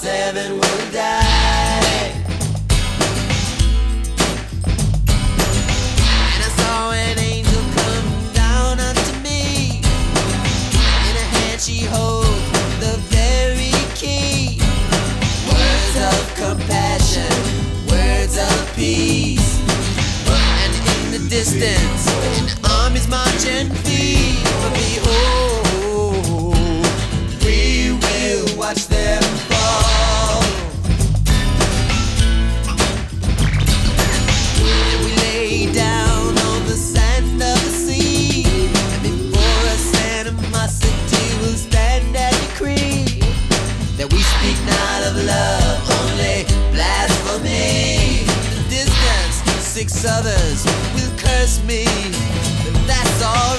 seven will die. six others will curse me, But that's all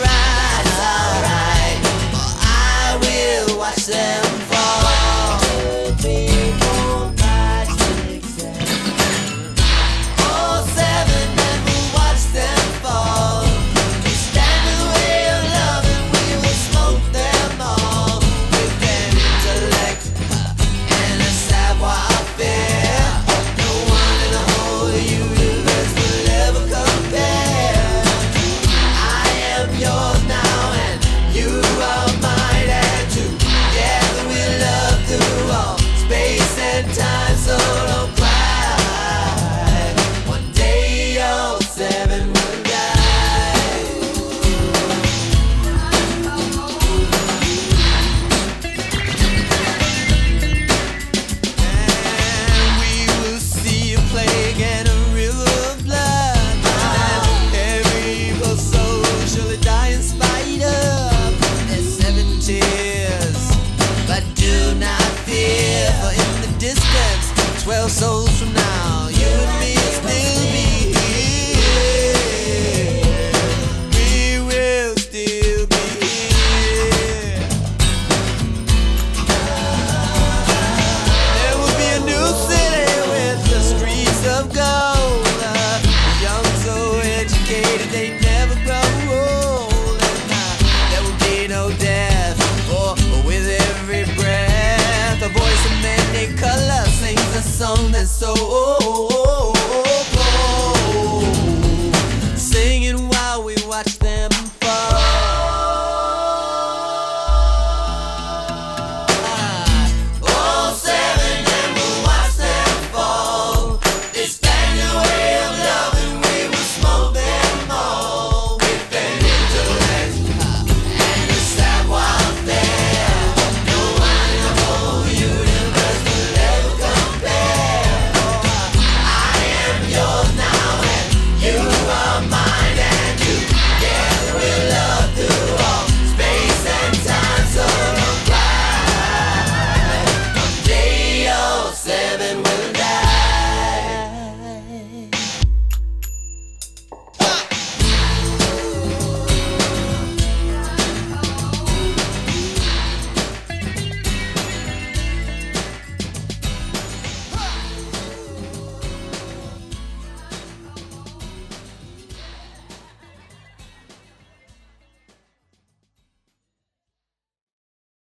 good time. so